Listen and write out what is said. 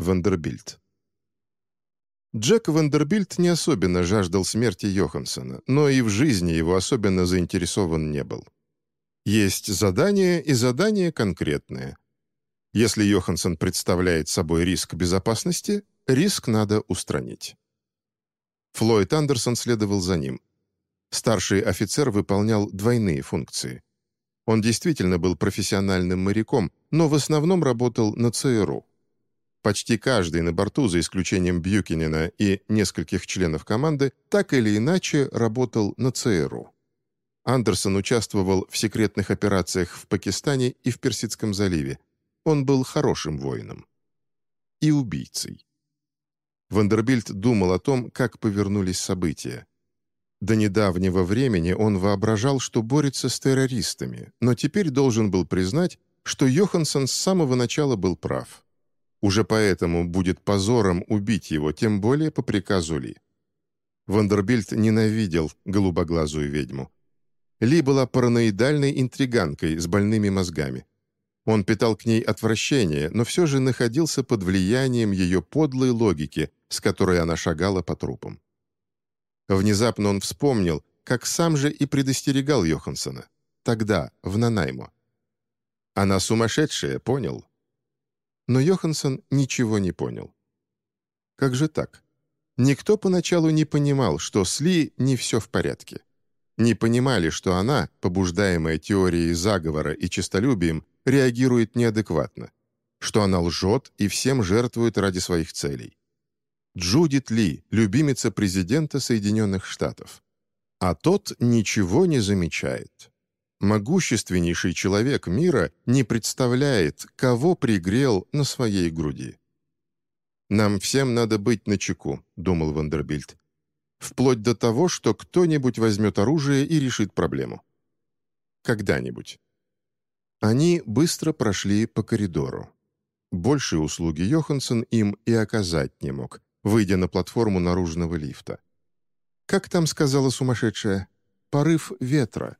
Вандербильт. Джек Вандербильт не особенно жаждал смерти Йоханссона, но и в жизни его особенно заинтересован не был. Есть задание и задание конкретное. Если Йоханссон представляет собой риск безопасности, риск надо устранить. Флойд Андерсон следовал за ним. Старший офицер выполнял двойные функции. Он действительно был профессиональным моряком, но в основном работал на ЦРУ. Почти каждый на борту, за исключением Бьюкинена и нескольких членов команды, так или иначе работал на ЦРУ. Андерсон участвовал в секретных операциях в Пакистане и в Персидском заливе. Он был хорошим воином. И убийцей. Вандербильт думал о том, как повернулись события. До недавнего времени он воображал, что борется с террористами, но теперь должен был признать, что Йоханссон с самого начала был прав. Уже поэтому будет позором убить его, тем более по приказу Ли. Вандербильт ненавидел голубоглазую ведьму. Ли была параноидальной интриганкой с больными мозгами. Он питал к ней отвращение, но все же находился под влиянием ее подлой логики, с которой она шагала по трупам. Внезапно он вспомнил, как сам же и предостерегал Йоханссона. Тогда, в Нанаймо. Она сумасшедшая, понял? Но Йоханссон ничего не понял. Как же так? Никто поначалу не понимал, что с Ли не все в порядке. Не понимали, что она, побуждаемая теорией заговора и честолюбием, реагирует неадекватно, что она лжет и всем жертвует ради своих целей. Джудит Ли, любимица президента Соединенных Штатов. А тот ничего не замечает могущественнейший человек мира не представляет, кого пригрел на своей груди. «Нам всем надо быть начеку», — думал Вандербильд. «Вплоть до того, что кто-нибудь возьмет оружие и решит проблему. Когда-нибудь». Они быстро прошли по коридору. Большие услуги Йоханссон им и оказать не мог, выйдя на платформу наружного лифта. «Как там сказала сумасшедшая? Порыв ветра.